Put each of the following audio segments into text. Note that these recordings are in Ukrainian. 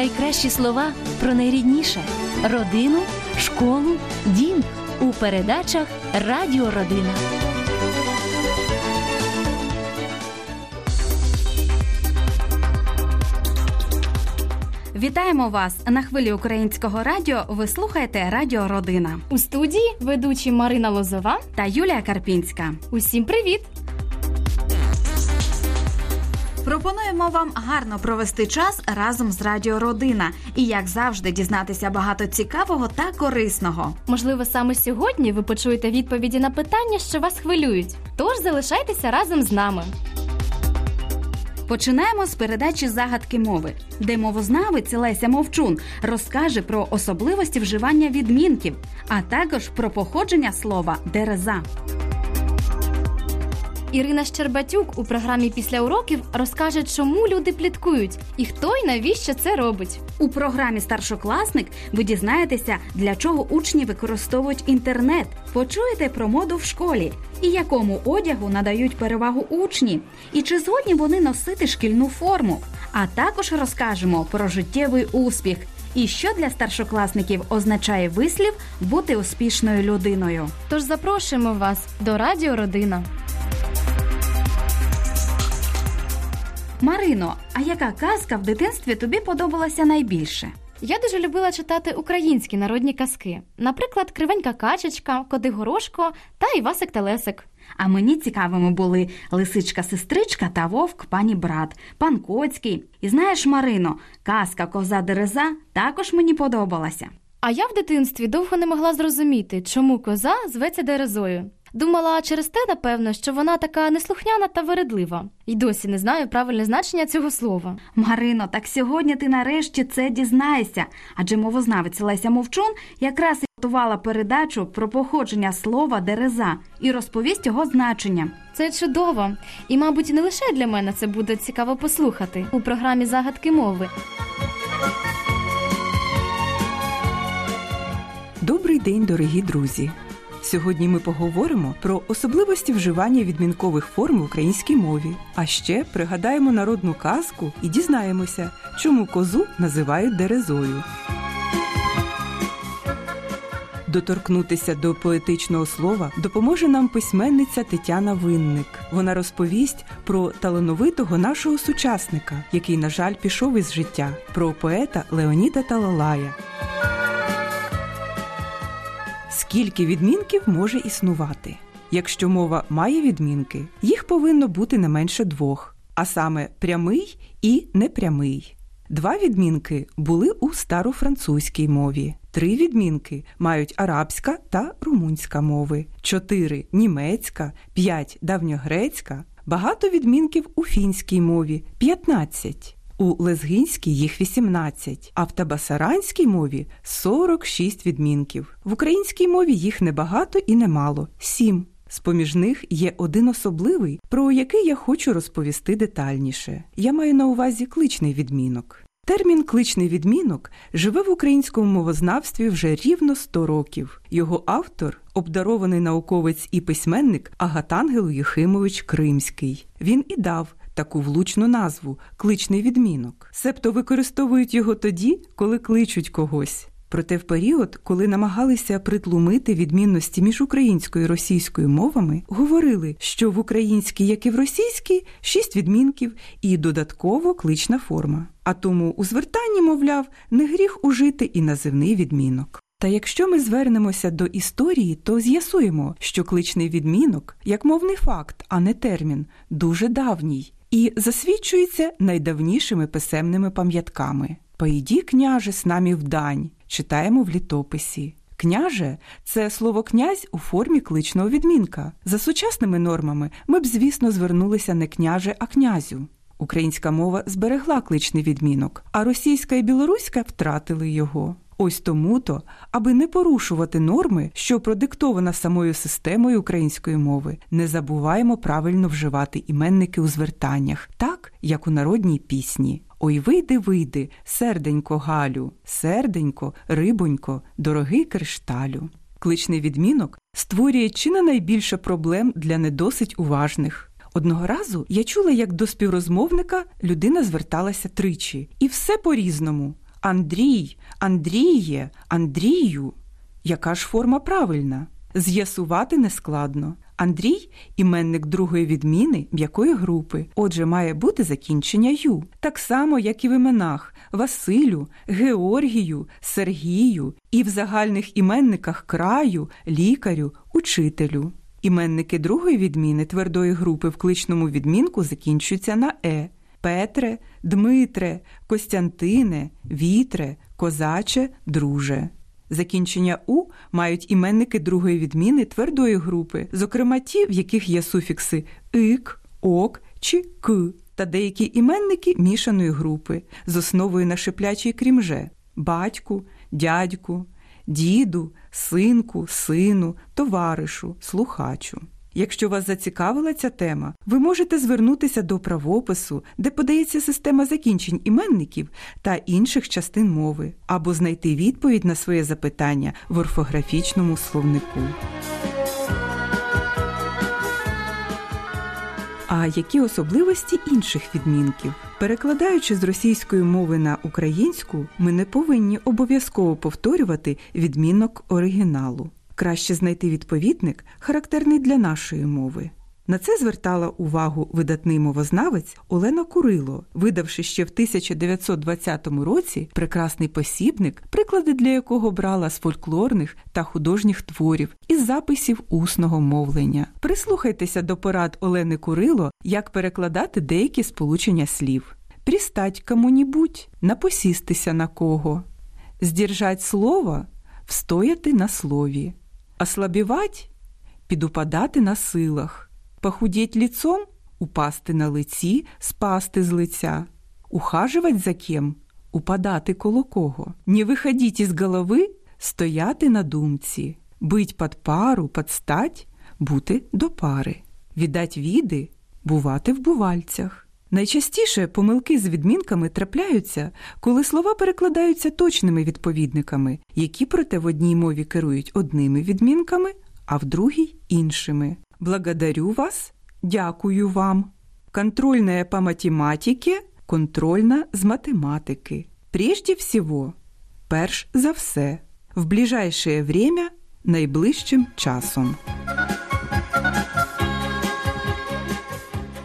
Найкращі слова про найрідніше родину, школу, дім у передачах Радіо Родина. Вітаємо вас на хвилі українського радіо. Ви слухаєте Радіо Родина У студії ведучі Марина Лозова. та Юлія Карпінська. Усім привіт! Пропонуємо вам гарно провести час разом з Радіо Родина і, як завжди, дізнатися багато цікавого та корисного. Можливо, саме сьогодні ви почуєте відповіді на питання, що вас хвилюють. Тож залишайтеся разом з нами. Починаємо з передачі загадки мови, де мовознавець Леся Мовчун розкаже про особливості вживання відмінків, а також про походження слова дереза. Ірина Щербатюк у програмі після уроків розкаже, чому люди пліткують і хто і навіщо це робить. У програмі Старшокласник ви дізнаєтеся, для чого учні використовують інтернет, почуєте про моду в школі і якому одягу надають перевагу учні, і чи згодні вони носити шкільну форму. А також розкажемо про життєвий успіх і що для старшокласників означає вислів бути успішною людиною. Тож запрошуємо вас до Радіо Родина. Марино, а яка казка в дитинстві тобі подобалася найбільше? Я дуже любила читати українські народні казки, наприклад, Кривенька качечка, Коди Горошко та Івасик Телесик. А мені цікавими були лисичка-сестричка та вовк пані брат, пан Коцький. І знаєш, Марино, казка коза дереза також мені подобалася. А я в дитинстві довго не могла зрозуміти, чому коза зветься дерезою. Думала через те, напевно, що вона така неслухняна та вередлива. І досі не знаю правильне значення цього слова. Марино, так сьогодні ти нарешті це дізнаєшся, адже мовознавець Леся Мовчун якраз і готувала передачу про походження слова дереза і розповість його значення. Це чудово. І, мабуть, не лише для мене це буде цікаво послухати у програмі загадки мови. Добрий день, дорогі друзі! Сьогодні ми поговоримо про особливості вживання відмінкових форм в українській мові. А ще пригадаємо народну казку і дізнаємося, чому козу називають дерезою. Доторкнутися до поетичного слова допоможе нам письменниця Тетяна Винник. Вона розповість про талановитого нашого сучасника, який, на жаль, пішов із життя, про поета Леоніда Талалая. Скільки відмінків може існувати? Якщо мова має відмінки, їх повинно бути не менше двох, а саме прямий і непрямий. Два відмінки були у старофранцузькій мові, три відмінки мають арабська та румунська мови, чотири німецька, п'ять давньогрецька, багато відмінків у фінській мові 15. У лезгинській їх 18, а в табасаранській мові 46 відмінків. В українській мові їх небагато і немало 7. З-поміж них є один особливий, про який я хочу розповісти детальніше. Я маю на увазі кличний відмінок. Термін кличний відмінок живе в українському мовознавстві вже рівно 100 років. Його автор обдарований науковець і письменник Агатангел Єхимович Кримський. Він і дав таку влучну назву кличний відмінок. Себто використовують його тоді, коли кличуть когось. Проте в період, коли намагалися притлумити відмінності між українською і російською мовами, говорили, що в українській, як і в російській, шість відмінків і додатково клична форма. А тому у звертанні, мовляв, не гріх ужити і називний відмінок. Та якщо ми звернемося до історії, то з'ясуємо, що кличний відмінок, як мовний факт, а не термін, дуже давній і засвідчується найдавнішими писемними пам'ятками. Поїді, княже, з нами в дань, читаємо в літописі. Княже це слово князь у формі кличного відмінка. За сучасними нормами ми б, звісно, звернулися не княже, а князю. Українська мова зберегла кличний відмінок, а російська і білоруська втратили його. Ось тому то, аби не порушувати норми, що продиктована самою системою української мови, не забуваємо правильно вживати іменники у звертаннях, так як у народній пісні. Ой, вийди, вийди, серденько Галю, серденько, рибонько, дорогий кришталю. Кличний відмінок створює чи не найбільше проблем для недосить уважних. Одного разу я чула, як до співрозмовника людина зверталася тричі, і все по-різному. Андрій, Андріє, Андрію. Яка ж форма правильна? З'ясувати нескладно. Андрій іменник другої відміни м'якої групи, отже, має бути закінчення ю, так само, як і в іменах Василю, Георгію, Сергію, і в загальних іменниках краю, лікарю, учителю. Іменники другої відміни твердої групи в кличному відмінку закінчуються на е. Петре, Дмитре, Костянтине, Вітре, Козаче, Друже. Закінчення у мають іменники другої відміни твердої групи, зокрема ті, в яких є суфікси ик, ок чи к, та деякі іменники мішаної групи з основою на шиплячій крімже батьку, дядьку, діду, синку, сину, товаришу, слухачу. Якщо вас зацікавила ця тема, ви можете звернутися до правопису, де подається система закінчень іменників та інших частин мови, або знайти відповідь на своє запитання в орфографічному словнику. А які особливості інших відмінків? Перекладаючи з російської мови на українську, ми не повинні обов'язково повторювати відмінок оригіналу. Краще знайти відповідник, характерний для нашої мови. На це звертала увагу видатний мовознавець Олена Курило, видавши ще в 1920 році прекрасний посібник, приклади для якого брала з фольклорних та художніх творів із записів усного мовлення. Прислухайтеся до порад Олени Курило, як перекладати деякі сполучення слів. Пристать кому-нібудь, напосістися на кого, здержать слово, встояти на слові, ослабівать – підупадати на силах. Похудеть лицом – упасти на лиці, спасти з лиця, ухаживать за кем – упадати коло кого, не виходіть із голови – стояти на думці, бить під пару, подстать – бути до пари, віддать віди – бувати в бувальцях. Найчастіше помилки з відмінками трапляються, коли слова перекладаються точними відповідниками, які проте в одній мові керують одними відмінками, а в другій іншими. Благодарю вас, дякую вам. Контрольная по математике, контрольна з математики. Прежде всего, перш за все, в ближайшее время, найближчим часом.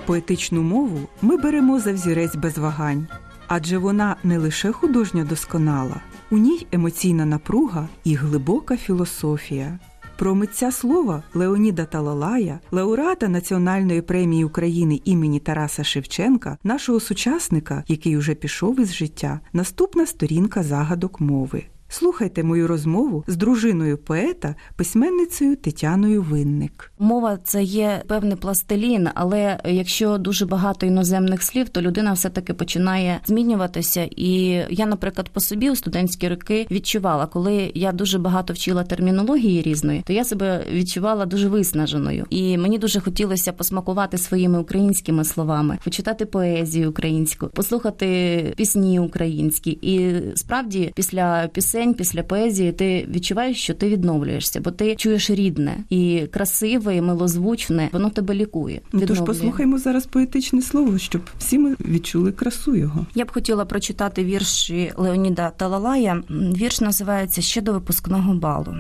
Поетичну мову ми беремо за взірець без вагань, адже вона не лише художньо досконала, у ній емоційна напруга і глибока філософія. Про митця слова Леоніда Талалая, лауреата Національної премії України імені Тараса Шевченка, нашого сучасника, який уже пішов із життя, наступна сторінка загадок мови. Слухайте мою розмову з дружиною поета, письменницею Тетяною Винник. Мова це є певний пластилін, але якщо дуже багато іноземних слів, то людина все таки починає змінюватися. І я, наприклад, по собі у студентські роки відчувала, коли я дуже багато вчила термінології різної, то я себе відчувала дуже виснаженою. І мені дуже хотілося посмакувати своїми українськими словами, почитати поезію українську, послухати пісні українські. І справді, після пісень після поезії ти відчуваєш, що ти відновлюєшся, бо ти чуєш рідне і красиве, і милозвучне, воно тебе лікує. Ну, тож послухаймо зараз поетичне слово, щоб всі ми відчули красу його. Я б хотіла прочитати вірші Леоніда Талалая. Вірш називається Ще до випускного балу.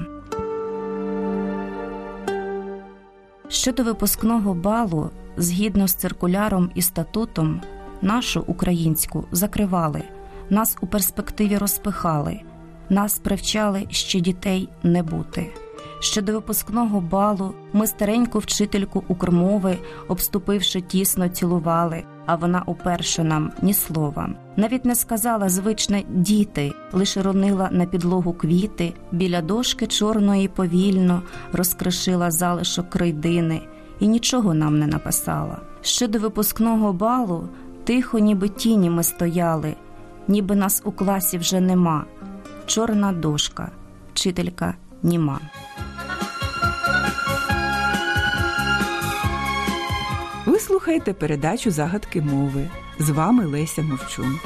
Ще до випускного балу, згідно з циркуляром і статутом, нашу українську закривали, нас у перспективі розпихали, нас привчали ще дітей не бути. Ще до випускного балу ми стареньку вчительку укрмови, обступивши тісно, цілували, а вона уперше нам ні слова. Навіть не сказала звичне діти, лише ронила на підлогу квіти, біля дошки чорної повільно розкришила залишок крейдини і нічого нам не написала. Ще до випускного балу тихо, ніби тіні ми стояли, ніби нас у класі вже нема. Чорна дошка, вчителька німа. Ви слухаєте передачу Загадки мови. З вами Леся Мовчун.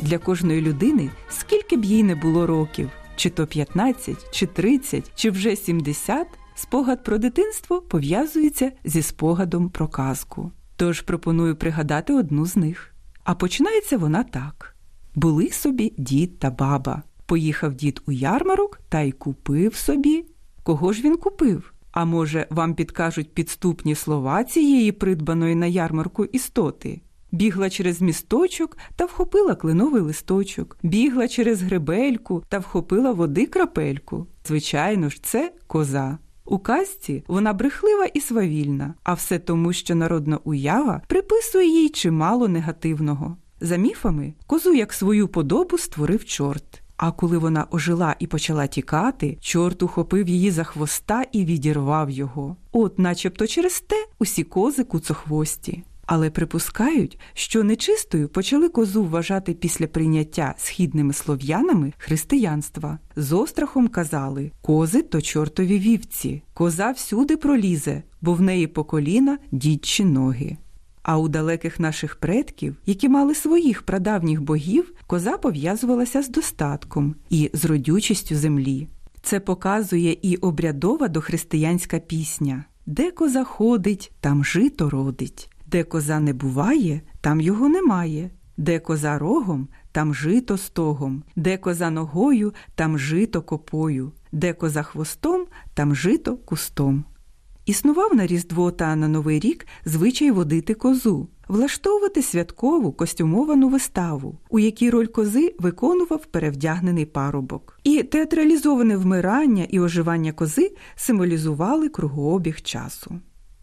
Для кожної людини, скільки б їй не було років, чи то 15, чи 30, чи вже 70, спогад про дитинство пов'язується зі спогадом про казку. Тож пропоную пригадати одну з них. А починається вона так: були собі дід та баба. Поїхав дід у ярмарок та й купив собі. Кого ж він купив? А може, вам підкажуть підступні слова цієї придбаної на ярмарку істоти? Бігла через місточок та вхопила кленовий листочок, бігла через гребельку та вхопила води крапельку. Звичайно ж, це коза. У казці вона брехлива і свавільна, а все тому, що народна уява приписує їй чимало негативного. За міфами, козу як свою подобу створив чорт. А коли вона ожила і почала тікати, чорт ухопив її за хвоста і відірвав його. От, начебто, через те усі кози куцохвості. Але припускають, що нечистою почали козу вважати після прийняття східними слов'янами християнства. З острахом казали кози то чортові вівці, коза всюди пролізе, бо в неї по коліна дідчі ноги. А у далеких наших предків, які мали своїх прадавніх богів, коза пов'язувалася з достатком і з родючістю землі. Це показує і обрядова дохристиянська пісня де коза ходить, там жито родить. Де коза не буває, там його немає. Де коза рогом, там жито стогом, де коза ногою, там жито копою, де коза хвостом, там жито кустом. Існував на Різдво та на Новий рік звичай водити козу, влаштовувати святкову костюмовану виставу, у якій роль кози виконував перевдягнений парубок. І театралізоване вмирання і оживання кози символізували кругообіг часу.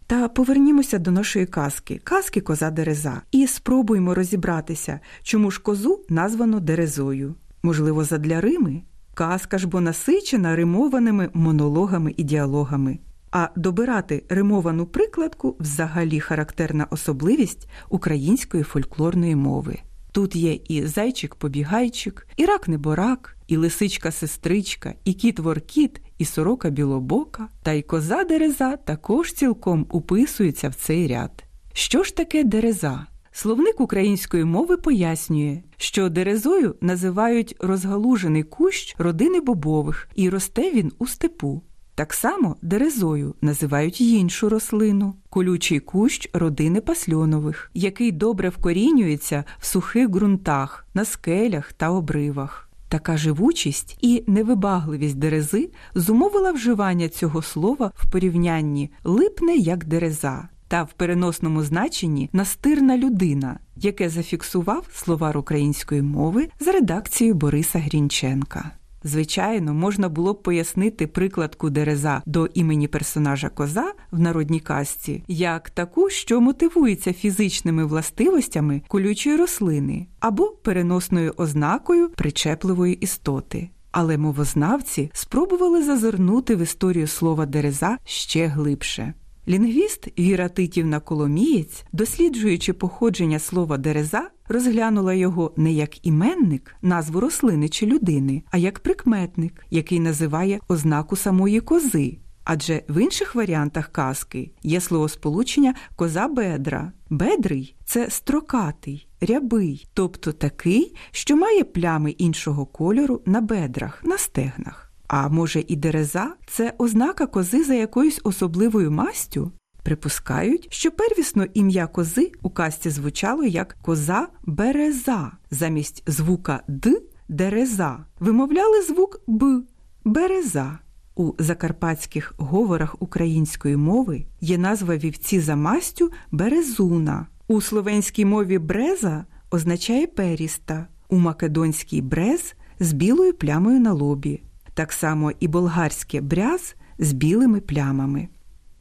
Та повернімося до нашої казки, казки коза Дереза, і спробуймо розібратися, чому ж козу названо Дерезою. Можливо, задля Рими? Казка ж бо насичена римованими монологами і діалогами. А добирати римовану прикладку взагалі характерна особливість української фольклорної мови. Тут є і зайчик-побігайчик, і рак-неборак, і лисичка-сестричка, і кіт-воркіт, і сорока білобока, та й коза дереза також цілком уписується в цей ряд. Що ж таке дереза? Словник української мови пояснює, що дерезою називають розгалужений кущ родини бобових, і росте він у степу. Так само дерезою називають іншу рослину колючий кущ родини пасльонових, який добре вкорінюється в сухих ґрунтах, на скелях та обривах. Така живучість і невибагливість дерези зумовила вживання цього слова в порівнянні липне як дереза та в переносному значенні настирна людина, яке зафіксував словар української мови за редакцією Бориса Грінченка. Звичайно, можна було б пояснити прикладку дереза до імені персонажа коза в народній казці як таку, що мотивується фізичними властивостями колючої рослини або переносною ознакою причепливої істоти. Але мовознавці спробували зазирнути в історію слова дереза ще глибше. Лінгвіст Віра Титівна Коломієць, досліджуючи походження слова дереза, розглянула його не як іменник, назву рослини чи людини, а як прикметник, який називає ознаку самої кози. Адже в інших варіантах казки є словосполучення коза бедра. Бедрий це строкатий, рябий, тобто такий, що має плями іншого кольору на бедрах, на стегнах. А може, і дереза це ознака кози за якоюсь особливою мастю? Припускають, що первісно ім'я кози у касті звучало як коза береза, замість звука д дереза. Вимовляли звук б береза. У закарпатських говорах української мови є назва вівці за мастю березуна. У словенській мові бреза означає періста, у македонській брез з білою плямою на лобі так само і болгарське бряз з білими плямами.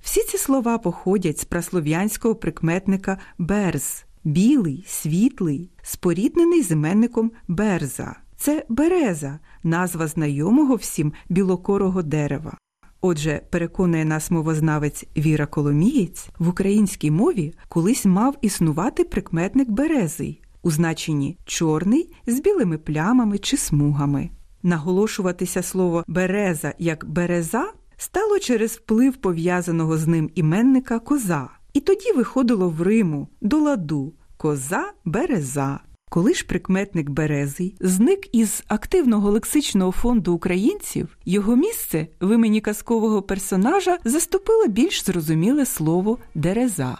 Всі ці слова походять з праслов'янського прикметника берз, білий, світлий, споріднений з іменником берза. Це береза, назва знайомого всім білокорого дерева. Отже, переконує нас мовознавець Віра Коломієць, в українській мові колись мав існувати прикметник березий у значенні чорний з білими плямами чи смугами. Наголошуватися слово береза як береза стало через вплив пов'язаного з ним іменника коза, і тоді виходило в Риму до ладу коза береза. Коли ж прикметник березий зник із активного лексичного фонду українців, його місце в імені казкового персонажа заступило більш зрозуміле слово дереза.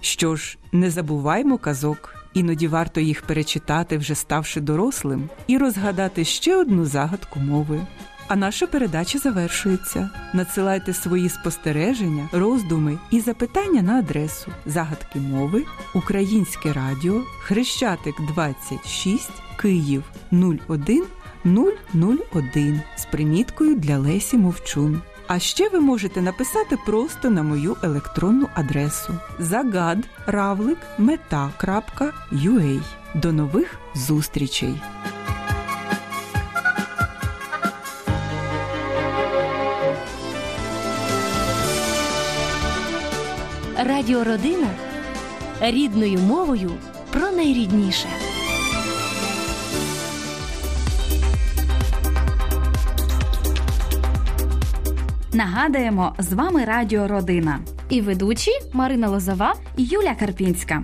Що ж, не забуваймо казок Іноді варто їх перечитати, вже ставши дорослим, і розгадати ще одну загадку мови. А наша передача завершується. Надсилайте свої спостереження, роздуми і запитання на адресу загадки мови, Українське радіо, Хрещатик 26, Київ 01 001 з приміткою для Лесі Мовчун. А ще ви можете написати просто на мою електронну адресу загадравлик.мета.ua. До нових зустрічей! Радіородина рідною мовою про найрідніше. Нагадуємо, з вами Радіо Родина І ведучі Марина Лозова. і Юля Карпінська.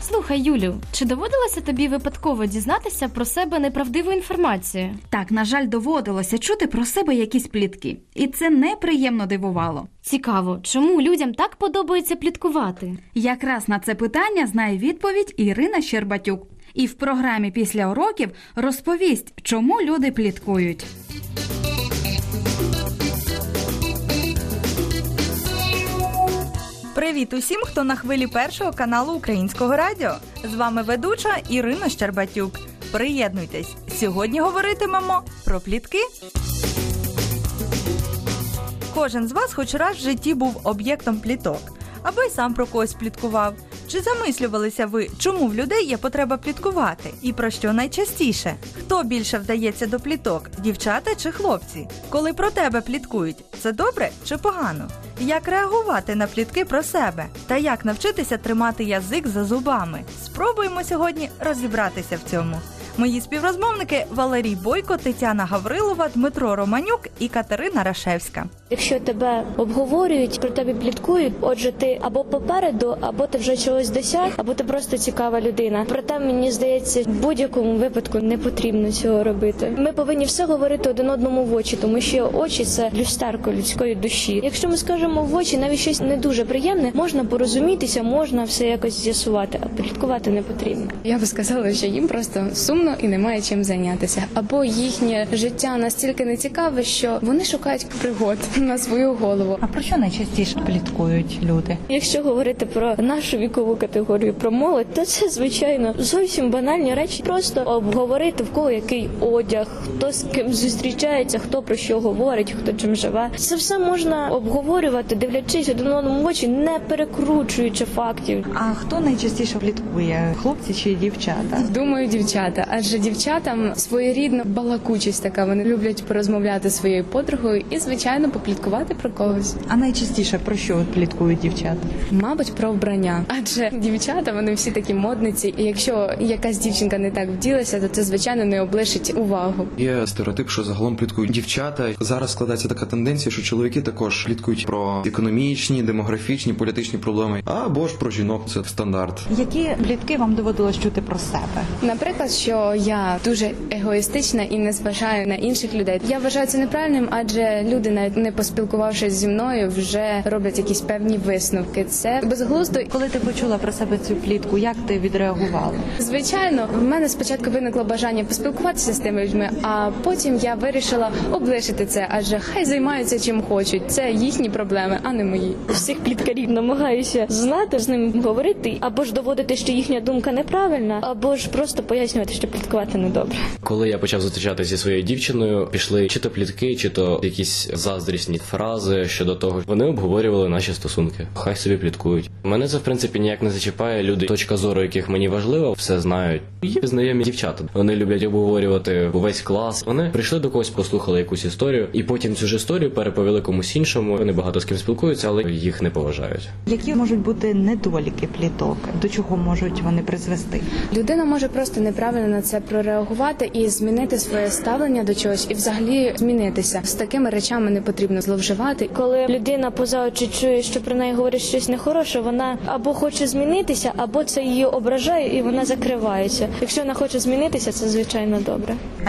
Слухай, Юлю, чи доводилося тобі випадково дізнатися про себе неправдиву інформацію? Так, на жаль, доводилося чути про себе якісь плітки, і це неприємно дивувало. Цікаво, чому людям так подобається пліткувати? Якраз на це питання знає відповідь Ірина Щербатюк. І в програмі після уроків розповість, чому люди пліткують. Привіт усім, хто на хвилі першого каналу Українського радіо. З вами ведуча Ірина Щербатюк. Приєднуйтесь. Сьогодні говоритимемо про плітки. Кожен з вас хоч раз в житті був об'єктом пліток, або й сам про когось пліткував. Чи замислювалися ви, чому в людей є потреба пліткувати? І про що найчастіше? Хто більше вдається до пліток, дівчата чи хлопці? Коли про тебе пліткують, це добре чи погано? Як реагувати на плітки про себе? Та як навчитися тримати язик за зубами? Спробуємо сьогодні розібратися в цьому. Мої співрозмовники Валерій Бойко, Тетяна Гаврилова, Дмитро Романюк і Катерина Рашевська. Якщо тебе обговорюють, про тебе пліткують, отже, ти або попереду, або ти вже чогось досяг, або ти просто цікава людина. Проте мені здається, в будь-якому випадку не потрібно цього робити. Ми повинні все говорити один одному в очі, тому що очі це люстерко людської душі. Якщо ми скажемо в очі навіть щось не дуже приємне, можна порозумітися, можна все якось з'ясувати, а пліткувати не потрібно. Я би сказала, що їм просто сумно і немає чим зайнятися. Або їхнє життя настільки нецікаве, що вони шукають пригод на свою голову. А про що найчастіше пліткують люди? Якщо говорити про нашу вікову категорію, про молодь, то це звичайно зовсім банальні речі. Просто обговорити в кого який одяг, хто з ким зустрічається, хто про що говорить, хто чим живе. Це все можна обговорювати, дивлячись один одному в очі, не перекручуючи фактів. А хто найчастіше пліткує? Хлопці чи дівчата? Думаю, дівчата, адже дівчатам своєрідна балакучість така. Вони люблять порозмовляти зі своєю подругою і, звичайно, попліткувати про когось. А найчастіше про що пліткують дівчата? Мабуть, про вбрання, адже дівчата вони всі такі модниці. І якщо якась дівчинка не так вділася, то це звичайно не облишить увагу. Є стереотип, що загалом пліткують дівчата. Зараз складається така тенденція, що чоловіки також пліткують про економічні, демографічні, політичні проблеми, або ж про жінок це стандарт. Які плітки вам доводилось чути про себе? Наприклад, що я дуже егоїстична і не зважаю на інших людей. Я вважаю це неправильним, адже люди, навіть не поспілкувавшись зі мною, вже роблять якісь певні висновки. Це безглуздо. Коли ти почула про себе цю плітку, як ти відреагувала? Звичайно, в мене спочатку виникло бажання поспілкуватися з тими людьми, а потім я вирішила облишити це, адже хай займаються чим хочуть. Це їхні проблеми, а не мої. Всіх пліткарів намагаюся знати, з ними говорити, або ж доводити, що їхня думка неправильна, або ж просто пояснювати, що пліткувати недобре. Коли я почав зустрічатися зі своєю дівчиною, пішли чи то плітки, чи то якісь заздрісні фрази щодо того, вони обговорювали наші стосунки. Хай собі пліткують. Мене це в принципі ніяк не зачіпає. Люди, точка зору, яких мені важливо, все знають. Є знайомі дівчата. Вони люблять обговорювати увесь клас. Вони прийшли до когось, послухали якусь історію, і потім цю ж історію переповіли комусь іншому. Вони багато з ким спілкуються, але їх не поважають. Які можуть бути недоліки пліток? До чого можуть вони призвести? Людина може просто неправильно на це прореагувати і змінити своє ставлення до чогось, і взагалі змінитися. З такими речами не потрібно зловживати. Коли людина поза очі чує, що про неї говорять щось нехороше, вона або хоче змінитися, або це її ображає і вона закривається. Якщо вона хоче змінитися, це звичайно добре. А